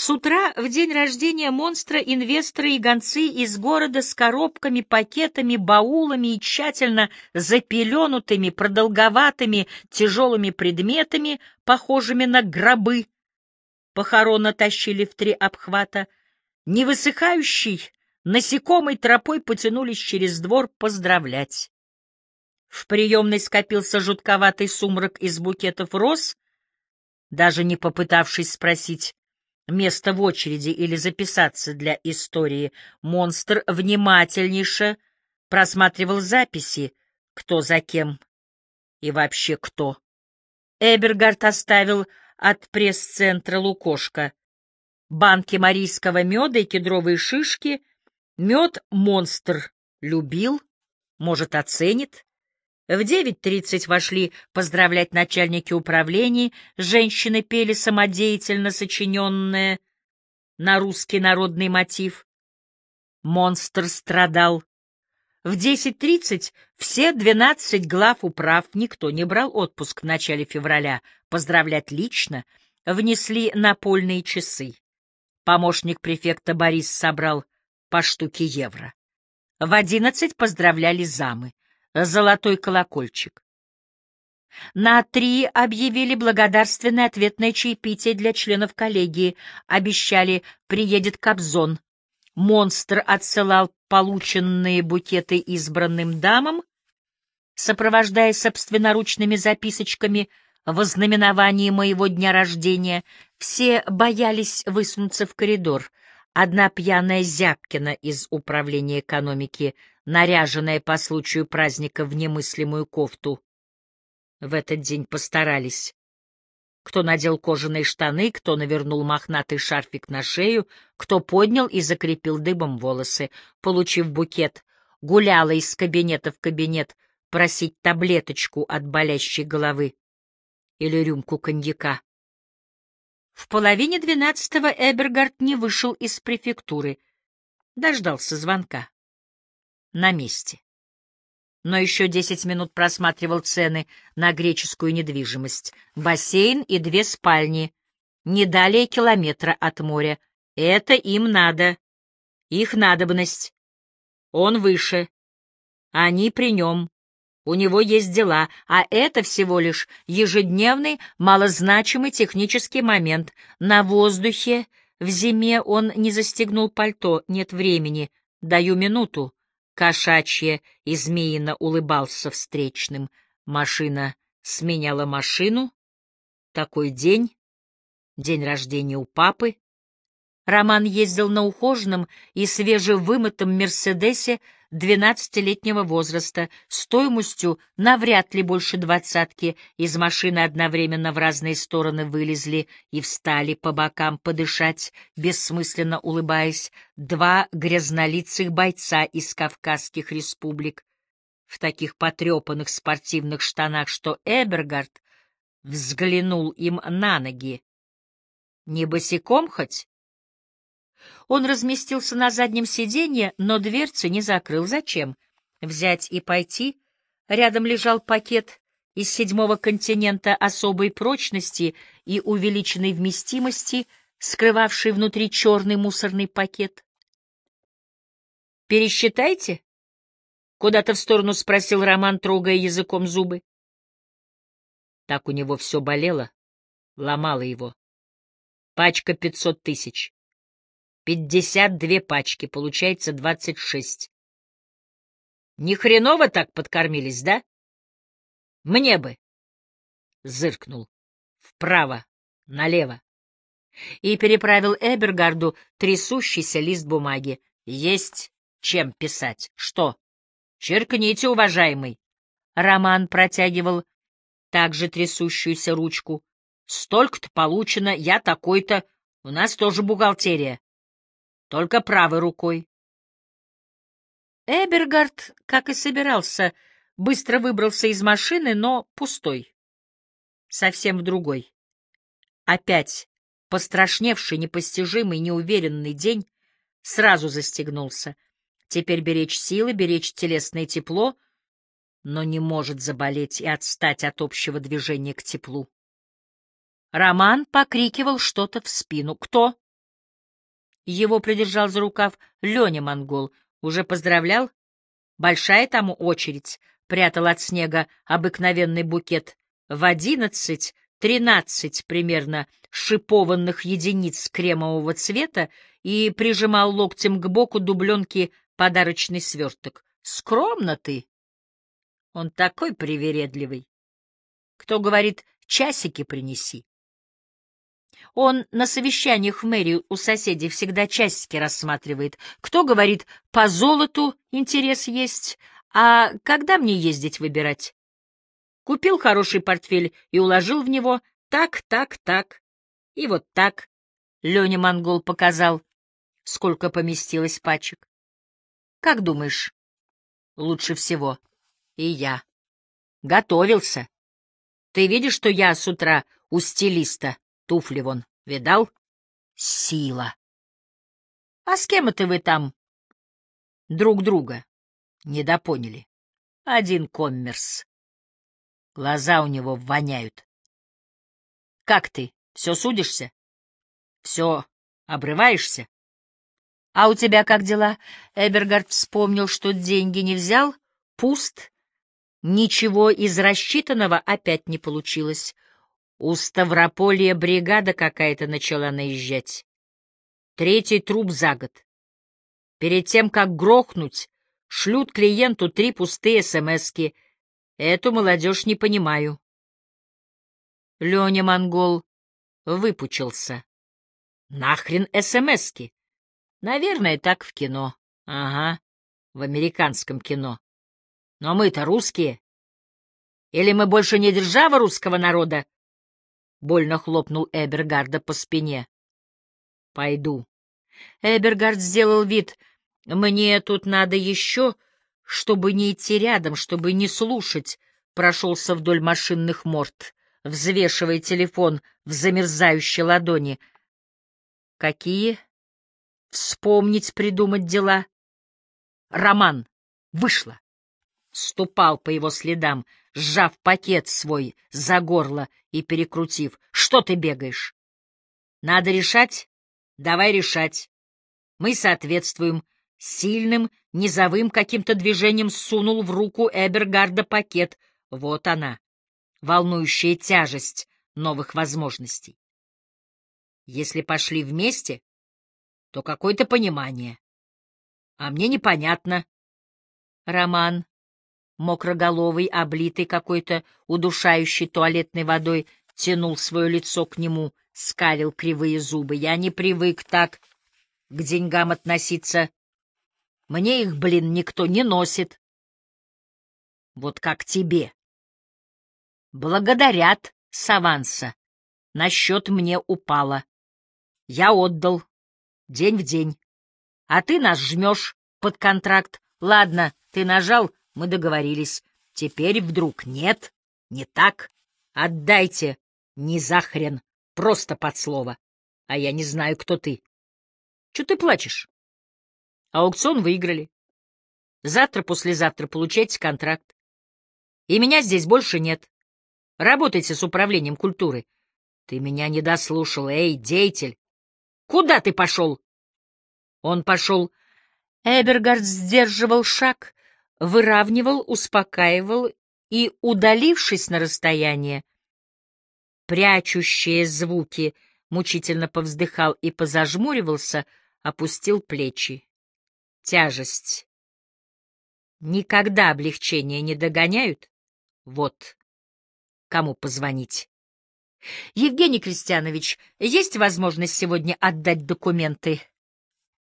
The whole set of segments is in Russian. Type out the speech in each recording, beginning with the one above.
С утра, в день рождения монстра, инвесторы и гонцы из города с коробками, пакетами, баулами и тщательно запеленутыми, продолговатыми, тяжелыми предметами, похожими на гробы, похорона тащили в три обхвата, невысыхающий, насекомой тропой потянулись через двор поздравлять. В приемной скопился жутковатый сумрак из букетов роз, даже не попытавшись спросить, место в очереди или записаться для истории, монстр внимательнейше просматривал записи, кто за кем и вообще кто. Эбергард оставил от пресс-центра Лукошка банки марийского меда и кедровые шишки. Мед монстр любил, может, оценит. В 9.30 вошли поздравлять начальники управлений, женщины пели самодеятельно сочиненное на русский народный мотив. Монстр страдал. В 10.30 все 12 глав управ, никто не брал отпуск в начале февраля, поздравлять лично, внесли напольные часы. Помощник префекта Борис собрал по штуке евро. В одиннадцать поздравляли замы золотой колокольчик. На три объявили благодарственное ответное чаепитие для членов коллегии, обещали «приедет Кобзон». Монстр отсылал полученные букеты избранным дамам, сопровождая собственноручными записочками в ознаменовании моего дня рождения. Все боялись высунуться в коридор. Одна пьяная Зябкина из управления экономики — наряженная по случаю праздника в немыслимую кофту. В этот день постарались. Кто надел кожаные штаны, кто навернул мохнатый шарфик на шею, кто поднял и закрепил дыбом волосы, получив букет, гуляла из кабинета в кабинет просить таблеточку от болящей головы или рюмку коньяка. В половине двенадцатого Эбергард не вышел из префектуры, дождался звонка на месте. Но еще десять минут просматривал цены на греческую недвижимость. Бассейн и две спальни. Не далее километра от моря. Это им надо. Их надобность. Он выше. Они при нем. У него есть дела, а это всего лишь ежедневный, малозначимый технический момент. На воздухе в зиме он не застегнул пальто, нет времени. Даю минуту кошачье и змеино улыбался встречным. Машина сменяла машину. Такой день, день рождения у папы. Роман ездил на ухоженном и свежевымытом «Мерседесе» двенадцатилетнего возраста, стоимостью навряд ли больше двадцатки, из машины одновременно в разные стороны вылезли и встали по бокам подышать, бессмысленно улыбаясь, два грязнолицых бойца из Кавказских республик в таких потрепанных спортивных штанах, что Эбергард взглянул им на ноги. Не босиком хоть? Он разместился на заднем сиденье, но дверцы не закрыл. Зачем? Взять и пойти? Рядом лежал пакет из седьмого континента особой прочности и увеличенной вместимости, скрывавший внутри черный мусорный пакет. «Пересчитайте?» — куда-то в сторону спросил Роман, трогая языком зубы. Так у него все болело, ломало его. Пачка пятьсот тысяч. Пятьдесят две пачки, получается двадцать шесть. Ни хреново так подкормились, да? Мне бы. Зыркнул. Вправо, налево. И переправил Эбергарду трясущийся лист бумаги. Есть чем писать. Что? Черкните, уважаемый. Роман протягивал также трясущуюся ручку. Столько-то получено, я такой-то. У нас тоже бухгалтерия. Только правой рукой. Эбергард, как и собирался, быстро выбрался из машины, но пустой. Совсем в другой. Опять пострашневший, непостижимый, неуверенный день сразу застегнулся. Теперь беречь силы, беречь телесное тепло, но не может заболеть и отстать от общего движения к теплу. Роман покрикивал что-то в спину. «Кто?» Его придержал за рукав Леня Монгол. Уже поздравлял? Большая тому очередь. Прятал от снега обыкновенный букет. В одиннадцать, тринадцать примерно шипованных единиц кремового цвета и прижимал локтем к боку дубленки подарочный сверток. Скромно ты. Он такой привередливый. Кто говорит, часики принеси? Он на совещаниях в мэрии у соседей всегда часики рассматривает. Кто говорит, по золоту интерес есть, а когда мне ездить выбирать? Купил хороший портфель и уложил в него так, так, так. И вот так. Леня Монгол показал, сколько поместилось пачек. Как думаешь, лучше всего? И я. Готовился. Ты видишь, что я с утра у стилиста? Туфли вон, видал? Сила. А с кем это вы там? Друг друга. Недопоняли. Один коммерс. Глаза у него воняют. Как ты? Все судишься? Все обрываешься? А у тебя как дела? Эбергард вспомнил, что деньги не взял, пуст. Ничего из рассчитанного опять не получилось. У Ставрополья бригада какая-то начала наезжать. Третий труп за год. Перед тем, как грохнуть, шлют клиенту три пустые смски. Эту молодежь не понимаю. Леня Монгол выпучился. Нахрен смски? Наверное, так в кино. Ага, в американском кино. Но мы-то русские. Или мы больше не держава русского народа? Больно хлопнул Эбергарда по спине. Пойду. Эбергард сделал вид. Мне тут надо еще, чтобы не идти рядом, чтобы не слушать. Прошелся вдоль машинных морд, взвешивая телефон в замерзающей ладони. Какие? Вспомнить, придумать дела. Роман. Вышла. Ступал по его следам — сжав пакет свой за горло и перекрутив. «Что ты бегаешь?» «Надо решать? Давай решать. Мы соответствуем». Сильным, низовым каким-то движением сунул в руку Эбергарда пакет. Вот она, волнующая тяжесть новых возможностей. Если пошли вместе, то какое-то понимание. А мне непонятно. Роман мокроголовый, облитый какой-то удушающей туалетной водой, тянул свое лицо к нему, скалил кривые зубы. Я не привык так к деньгам относиться. Мне их, блин, никто не носит. Вот как тебе. Благодарят с аванса. На счет мне упало. Я отдал. День в день. А ты нас жмешь под контракт. Ладно, ты нажал, мы договорились. Теперь вдруг нет, не так. Отдайте, не захрен, просто под слово. А я не знаю, кто ты. Че ты плачешь? Аукцион выиграли. Завтра-послезавтра получайте контракт. И меня здесь больше нет. Работайте с управлением культуры. Ты меня не дослушал, эй, деятель. Куда ты пошел? Он пошел. Эбергард сдерживал шаг, выравнивал, успокаивал и, удалившись на расстояние, прячущие звуки, мучительно повздыхал и позажмуривался, опустил плечи. Тяжесть. Никогда облегчения не догоняют? Вот. Кому позвонить? Евгений Кристианович, есть возможность сегодня отдать документы?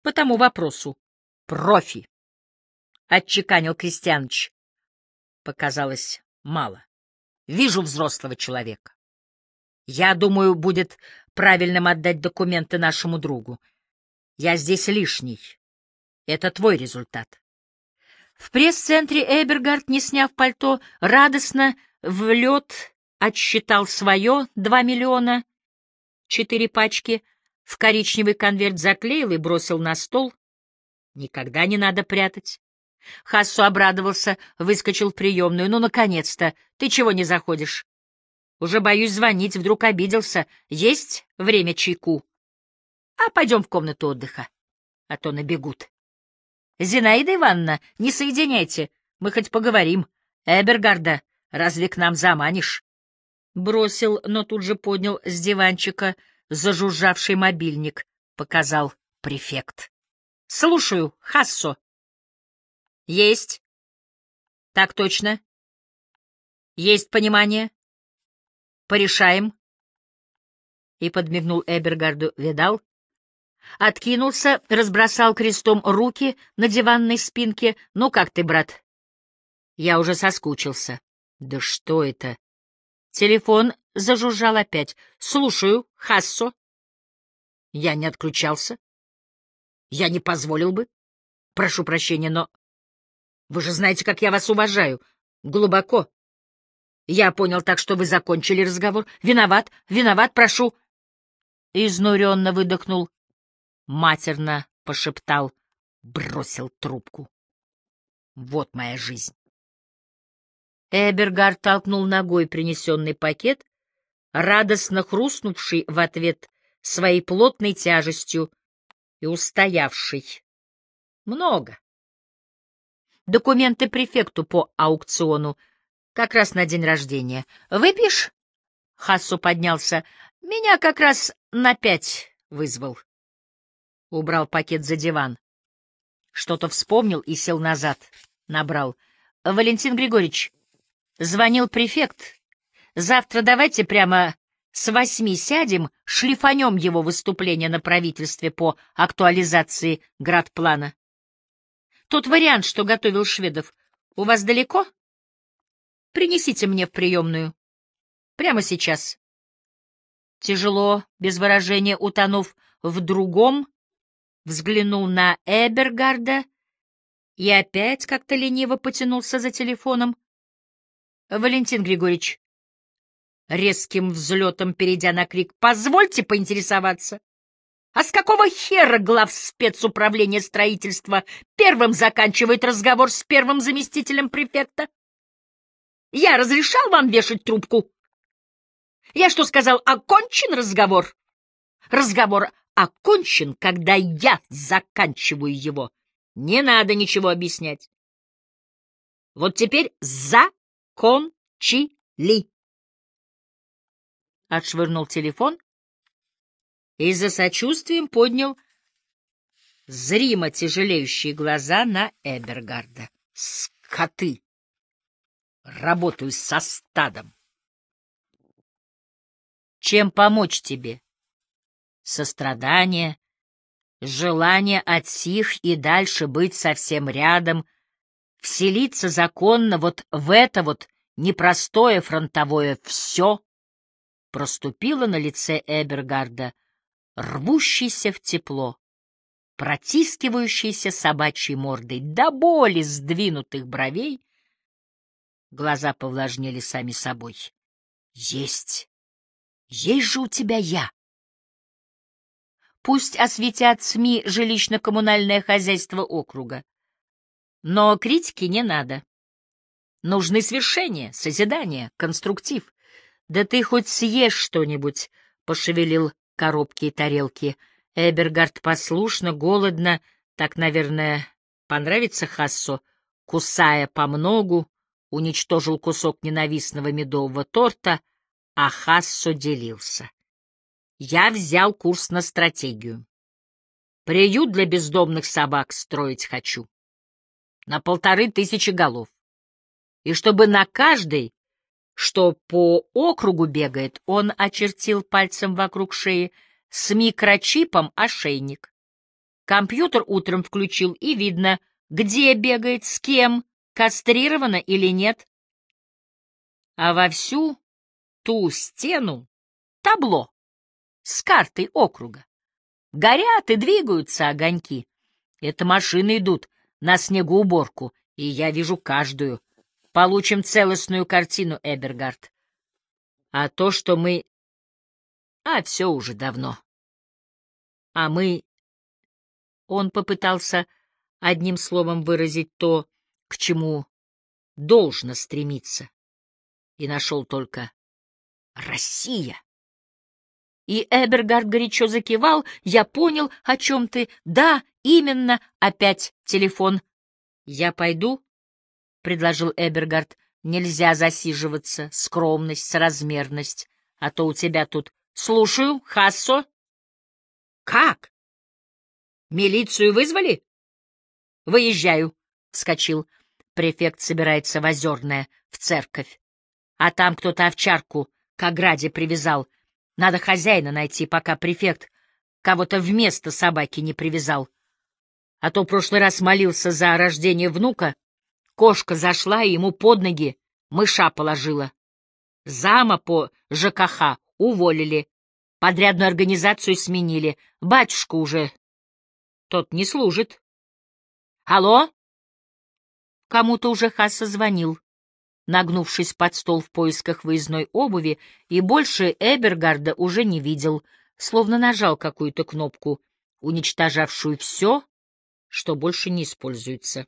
По тому вопросу. Профи. — отчеканил Крестьяныч. Показалось мало. Вижу взрослого человека. Я думаю, будет правильным отдать документы нашему другу. Я здесь лишний. Это твой результат. В пресс-центре Эбергард, не сняв пальто, радостно в лед отсчитал свое два миллиона, четыре пачки, в коричневый конверт заклеил и бросил на стол. Никогда не надо прятать. Хассу обрадовался, выскочил в приемную. «Ну, наконец-то! Ты чего не заходишь?» «Уже боюсь звонить, вдруг обиделся. Есть время чайку?» А пойдем в комнату отдыха, а то набегут. Зинаида Ивановна, не соединяйте, мы хоть поговорим. Эбергарда, разве к нам заманишь? Бросил, но тут же поднял с диванчика зажужжавший мобильник, показал префект. — Слушаю, Хассо. — Есть. — Так точно. — Есть понимание. — Порешаем. И подмигнул Эбергарду. — Видал? Откинулся, разбросал крестом руки на диванной спинке. — Ну как ты, брат? Я уже соскучился. — Да что это? Телефон зажужжал опять. — Слушаю, Хассо. Я не отключался. Я не позволил бы. Прошу прощения, но... Вы же знаете, как я вас уважаю. Глубоко. Я понял так, что вы закончили разговор. Виноват, виноват, прошу. Изнуренно выдохнул. Матерно пошептал. Бросил трубку. Вот моя жизнь. Эбергард толкнул ногой принесенный пакет, радостно хрустнувший в ответ своей плотной тяжестью и устоявший. Много. Документы префекту по аукциону, как раз на день рождения. Выпьешь? Хассу поднялся. Меня как раз на пять вызвал. Убрал пакет за диван. Что-то вспомнил и сел назад. Набрал. Валентин Григорьевич, звонил префект. Завтра давайте прямо с восьми сядем, шлифанем его выступление на правительстве по актуализации градплана. Тот вариант, что готовил Шведов, у вас далеко? Принесите мне в приемную. Прямо сейчас. Тяжело, без выражения утонув в другом, взглянул на Эбергарда и опять как-то лениво потянулся за телефоном. — Валентин Григорьевич, резким взлетом перейдя на крик, «Позвольте поинтересоваться, а с какого хера глав спецуправления строительства первым заканчивает разговор с первым заместителем префекта? Я разрешал вам вешать трубку? Я что сказал, окончен разговор? Разговор окончен, когда я заканчиваю его. Не надо ничего объяснять. Вот теперь закончили отшвырнул телефон и за сочувствием поднял зримо тяжелеющие глаза на Эбергарда. «Скоты! Работаю со стадом!» «Чем помочь тебе?» «Сострадание, желание от сих и дальше быть совсем рядом, вселиться законно вот в это вот непростое фронтовое все» проступила на лице Эбергарда, рвущийся в тепло, протискивающийся собачьей мордой до боли сдвинутых бровей. Глаза повлажнели сами собой. Есть! Есть же у тебя я! Пусть осветят СМИ жилищно-коммунальное хозяйство округа. Но критики не надо. Нужны свершения, созидания, конструктив. Да ты хоть съешь что-нибудь, — пошевелил коробки и тарелки. Эбергард послушно, голодно, так, наверное, понравится Хассо, кусая по многу, уничтожил кусок ненавистного медового торта, а Хассо делился. Я взял курс на стратегию. Приют для бездомных собак строить хочу. На полторы тысячи голов. И чтобы на каждой что по округу бегает, он очертил пальцем вокруг шеи с микрочипом ошейник. Компьютер утром включил, и видно, где бегает, с кем, кастрировано или нет. А во всю ту стену табло с картой округа. Горят и двигаются огоньки. Это машины идут на снегоуборку, и я вижу каждую. Получим целостную картину, Эбергард. А то, что мы... А все уже давно. А мы... Он попытался одним словом выразить то, к чему должно стремиться, и нашел только «Россия». И Эбергард горячо закивал. Я понял, о чем ты. Да, именно, опять телефон. Я пойду, — предложил Эбергард. Нельзя засиживаться, скромность, соразмерность. А то у тебя тут... Слушаю, Хассо. Как? Милицию вызвали? Выезжаю, — вскочил. Префект собирается в Озерное, в церковь. А там кто-то овчарку к ограде привязал. Надо хозяина найти, пока префект кого-то вместо собаки не привязал. А то в прошлый раз молился за рождение внука, кошка зашла и ему под ноги мыша положила. Зама по ЖКХ уволили, подрядную организацию сменили, батюшка уже тот не служит. Алло? Кому-то уже Хасса звонил, нагнувшись под стол в поисках выездной обуви, и больше Эбергарда уже не видел, словно нажал какую-то кнопку, уничтожавшую все, что больше не используется.